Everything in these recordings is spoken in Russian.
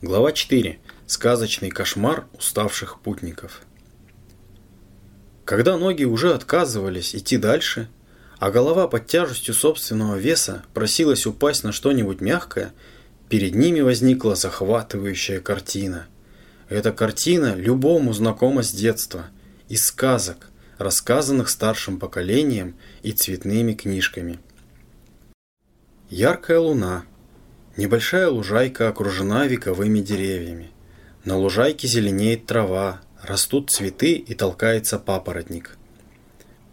Глава 4. Сказочный кошмар уставших путников. Когда ноги уже отказывались идти дальше, а голова под тяжестью собственного веса просилась упасть на что-нибудь мягкое, перед ними возникла захватывающая картина. Эта картина любому знакома с детства, из сказок, рассказанных старшим поколением и цветными книжками. Яркая луна – Небольшая лужайка окружена вековыми деревьями. На лужайке зеленеет трава, растут цветы и толкается папоротник.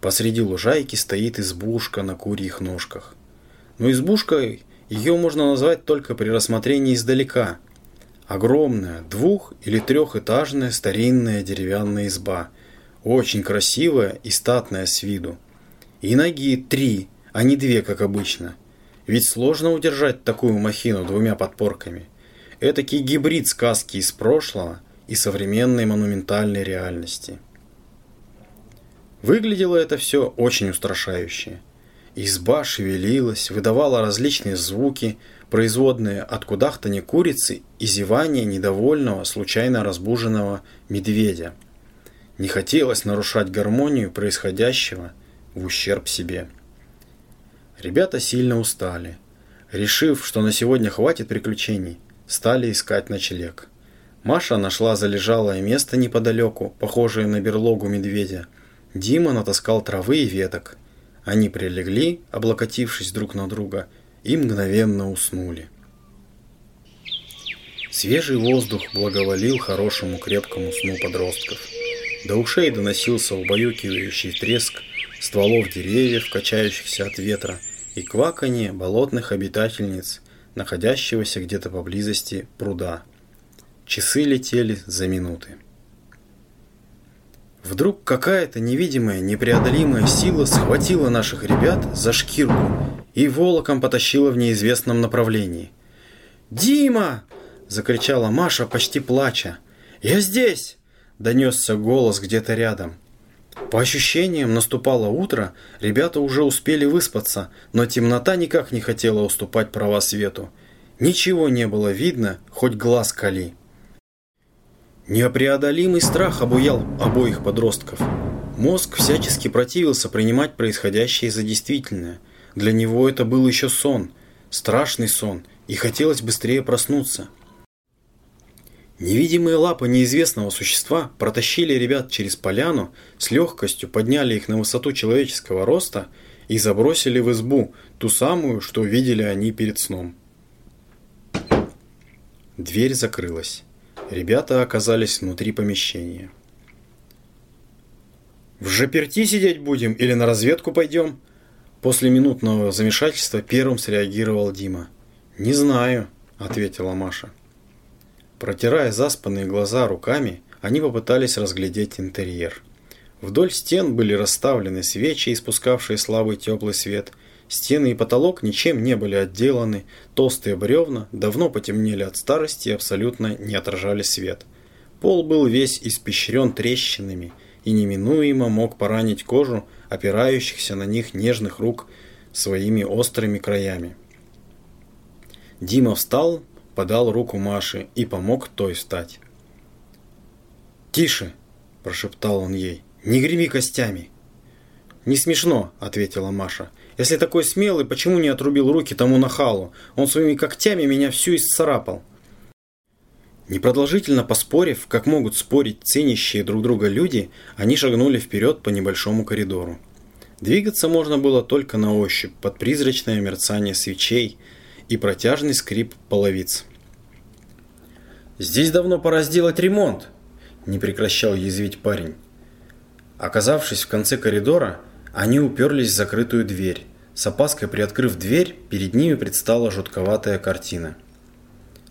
Посреди лужайки стоит избушка на курьих ножках. Но избушкой ее можно назвать только при рассмотрении издалека. Огромная двух- или трехэтажная старинная деревянная изба, очень красивая и статная с виду. И ноги три, а не две, как обычно – ведь сложно удержать такую махину двумя подпорками. Этакий гибрид сказки из прошлого и современной монументальной реальности. Выглядело это все очень устрашающе. Изба шевелилась, выдавала различные звуки, производные от кудахтания курицы и зевания недовольного, случайно разбуженного медведя. Не хотелось нарушать гармонию происходящего в ущерб себе. Ребята сильно устали. Решив, что на сегодня хватит приключений, стали искать ночлег. Маша нашла залежалое место неподалеку, похожее на берлогу медведя. Дима натаскал травы и веток. Они прилегли, облокотившись друг на друга, и мгновенно уснули. Свежий воздух благоволил хорошему крепкому сну подростков. До ушей доносился убаюкивающий треск стволов деревьев, качающихся от ветра, и кваканье болотных обитательниц, находящегося где-то поблизости пруда. Часы летели за минуты. Вдруг какая-то невидимая, непреодолимая сила схватила наших ребят за шкирку и волоком потащила в неизвестном направлении. «Дима!» – закричала Маша, почти плача. «Я здесь!» – донесся голос где-то рядом – по ощущениям, наступало утро, ребята уже успели выспаться, но темнота никак не хотела уступать права свету. Ничего не было видно, хоть глаз кали. Непреодолимый страх обуял обоих подростков. Мозг всячески противился принимать происходящее за действительное. Для него это был еще сон, страшный сон, и хотелось быстрее проснуться. Невидимые лапы неизвестного существа протащили ребят через поляну, с легкостью подняли их на высоту человеческого роста и забросили в избу, ту самую, что видели они перед сном. Дверь закрылась. Ребята оказались внутри помещения. «В заперти сидеть будем или на разведку пойдем?» После минутного замешательства первым среагировал Дима. «Не знаю», — ответила Маша. Протирая заспанные глаза руками, они попытались разглядеть интерьер. Вдоль стен были расставлены свечи, испускавшие слабый теплый свет. Стены и потолок ничем не были отделаны, толстые бревна давно потемнели от старости и абсолютно не отражали свет. Пол был весь испещрен трещинами и неминуемо мог поранить кожу опирающихся на них нежных рук своими острыми краями. Дима встал, подал руку Маше и помог той встать. «Тише!» – прошептал он ей. «Не греми костями!» «Не смешно», – ответила Маша. «Если такой смелый, почему не отрубил руки тому нахалу? Он своими когтями меня всю исцарапал». Непродолжительно поспорив, как могут спорить ценящие друг друга люди, они шагнули вперед по небольшому коридору. Двигаться можно было только на ощупь, под призрачное мерцание свечей – и протяжный скрип половиц. «Здесь давно пора сделать ремонт», – не прекращал язвить парень. Оказавшись в конце коридора, они уперлись в закрытую дверь. С опаской приоткрыв дверь, перед ними предстала жутковатая картина.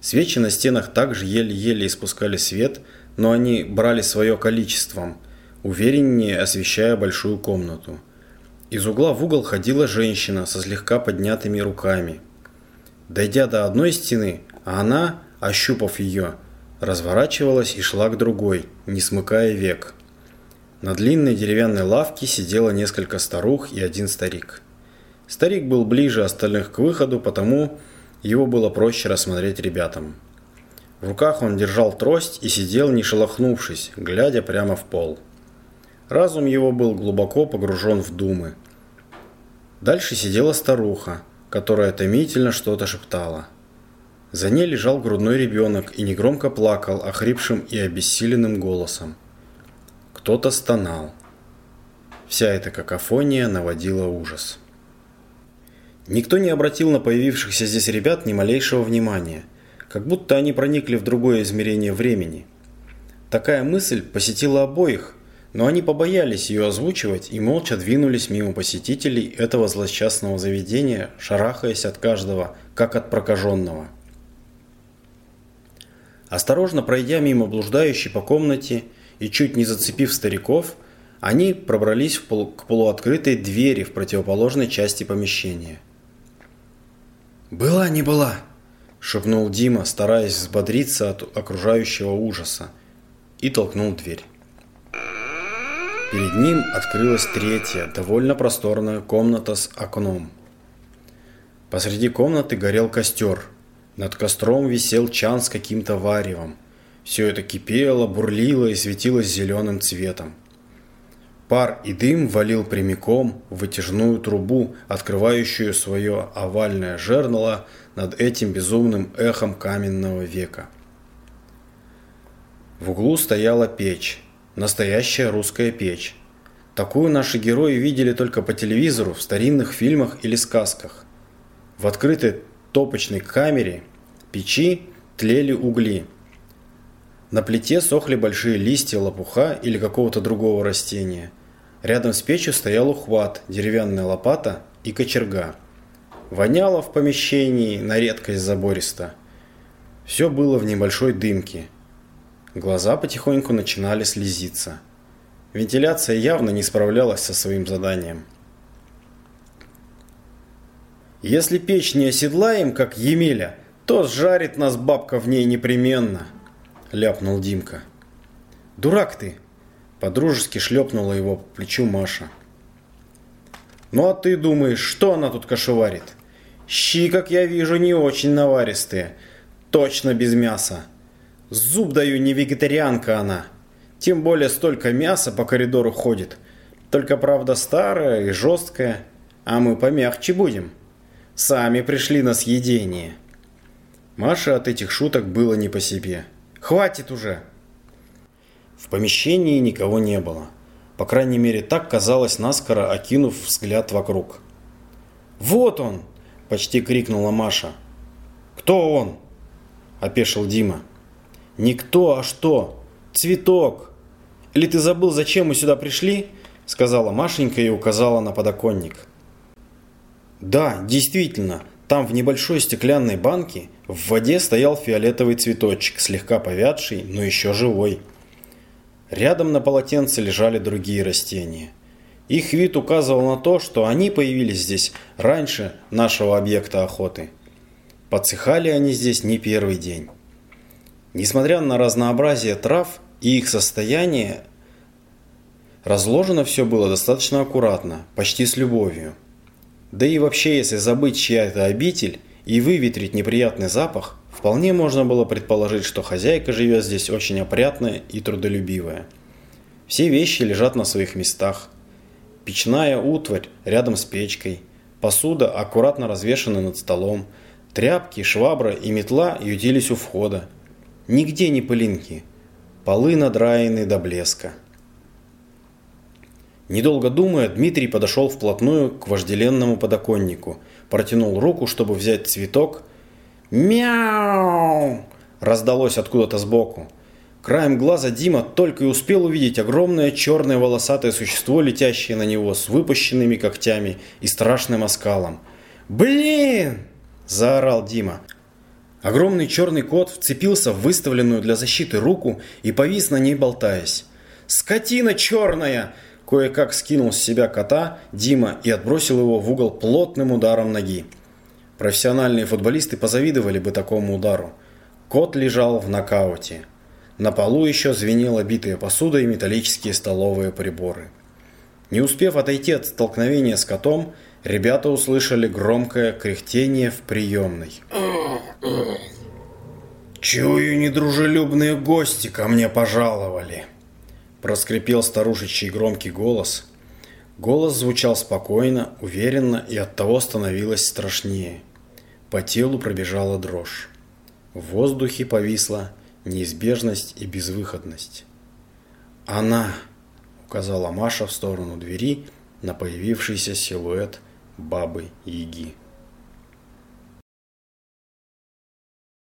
Свечи на стенах также еле-еле испускали свет, но они брали свое количеством, увереннее освещая большую комнату. Из угла в угол ходила женщина со слегка поднятыми руками – Дойдя до одной стены, она, ощупав ее, разворачивалась и шла к другой, не смыкая век. На длинной деревянной лавке сидело несколько старух и один старик. Старик был ближе остальных к выходу, потому его было проще рассмотреть ребятам. В руках он держал трость и сидел, не шелохнувшись, глядя прямо в пол. Разум его был глубоко погружен в думы. Дальше сидела старуха, которая томительно что-то шептала. За ней лежал грудной ребенок и негромко плакал охрипшим и обессиленным голосом. Кто-то стонал. Вся эта какофония наводила ужас. Никто не обратил на появившихся здесь ребят ни малейшего внимания, как будто они проникли в другое измерение времени. Такая мысль посетила обоих, но они побоялись ее озвучивать и молча двинулись мимо посетителей этого злосчастного заведения, шарахаясь от каждого, как от прокаженного. Осторожно пройдя мимо блуждающей по комнате и чуть не зацепив стариков, они пробрались пол к полуоткрытой двери в противоположной части помещения. «Была не была!» – шепнул Дима, стараясь взбодриться от окружающего ужаса, и толкнул дверь. Перед ним открылась третья, довольно просторная комната с окном. Посреди комнаты горел костер – над костром висел чан с каким-то варевом. Все это кипело, бурлило и светилось зеленым цветом. Пар и дым валил прямиком в вытяжную трубу, открывающую свое овальное жернало над этим безумным эхом каменного века. В углу стояла печь, настоящая русская печь. Такую наши герои видели только по телевизору, в старинных фильмах или сказках. В открытой топочной камере печи тлели угли. На плите сохли большие листья лопуха или какого-то другого растения. Рядом с печью стоял ухват, деревянная лопата и кочерга. Воняло в помещении на редкость забористо. Все было в небольшой дымке. Глаза потихоньку начинали слезиться. Вентиляция явно не справлялась со своим заданием. Если печь не оседлаем, как Емеля, то сжарит нас бабка в ней непременно, ляпнул Димка. Дурак ты, подружески шлепнула его по плечу Маша. Ну а ты думаешь, что она тут кошеварит? Щи, как я вижу, не очень наваристые. Точно без мяса. Зуб даю, не вегетарианка она. Тем более столько мяса по коридору ходит. Только, правда, старое и жесткое. А мы помягче будем. Сами пришли на съедение. Маше от этих шуток было не по себе. Хватит уже! В помещении никого не было. По крайней мере, так казалось наскоро, окинув взгляд вокруг. «Вот он!» – почти крикнула Маша. «Кто он?» – опешил Дима. «Никто, а что? Цветок! Или ты забыл, зачем мы сюда пришли?» – сказала Машенька и указала на подоконник. Да, действительно, там в небольшой стеклянной банке в воде стоял фиолетовый цветочек, слегка повядший, но еще живой. Рядом на полотенце лежали другие растения. Их вид указывал на то, что они появились здесь раньше нашего объекта охоты. Подсыхали они здесь не первый день. Несмотря на разнообразие трав и их состояние, разложено все было достаточно аккуратно, почти с любовью. Да и вообще, если забыть чья это обитель и выветрить неприятный запах, вполне можно было предположить, что хозяйка живет здесь очень опрятная и трудолюбивая. Все вещи лежат на своих местах. Печная утварь рядом с печкой, посуда аккуратно развешана над столом, тряпки, швабра и метла ютились у входа. Нигде не пылинки, полы надраены до блеска. Недолго думая, Дмитрий подошел вплотную к вожделенному подоконнику, протянул руку, чтобы взять цветок. «Мяу!» – раздалось откуда-то сбоку. Краем глаза Дима только и успел увидеть огромное черное волосатое существо, летящее на него с выпущенными когтями и страшным оскалом. «Блин!» – заорал Дима. Огромный черный кот вцепился в выставленную для защиты руку и повис на ней болтаясь. «Скотина черная!» Кое-как скинул с себя кота Дима и отбросил его в угол плотным ударом ноги. Профессиональные футболисты позавидовали бы такому удару. Кот лежал в нокауте. На полу еще звенела битая посуда и металлические столовые приборы. Не успев отойти от столкновения с котом, ребята услышали громкое кряхтение в приемной. «Чую, недружелюбные гости ко мне пожаловали!» Проскрипел старушечий громкий голос. Голос звучал спокойно, уверенно и оттого становилось страшнее. По телу пробежала дрожь. В воздухе повисла неизбежность и безвыходность. «Она!» — указала Маша в сторону двери на появившийся силуэт бабы Яги.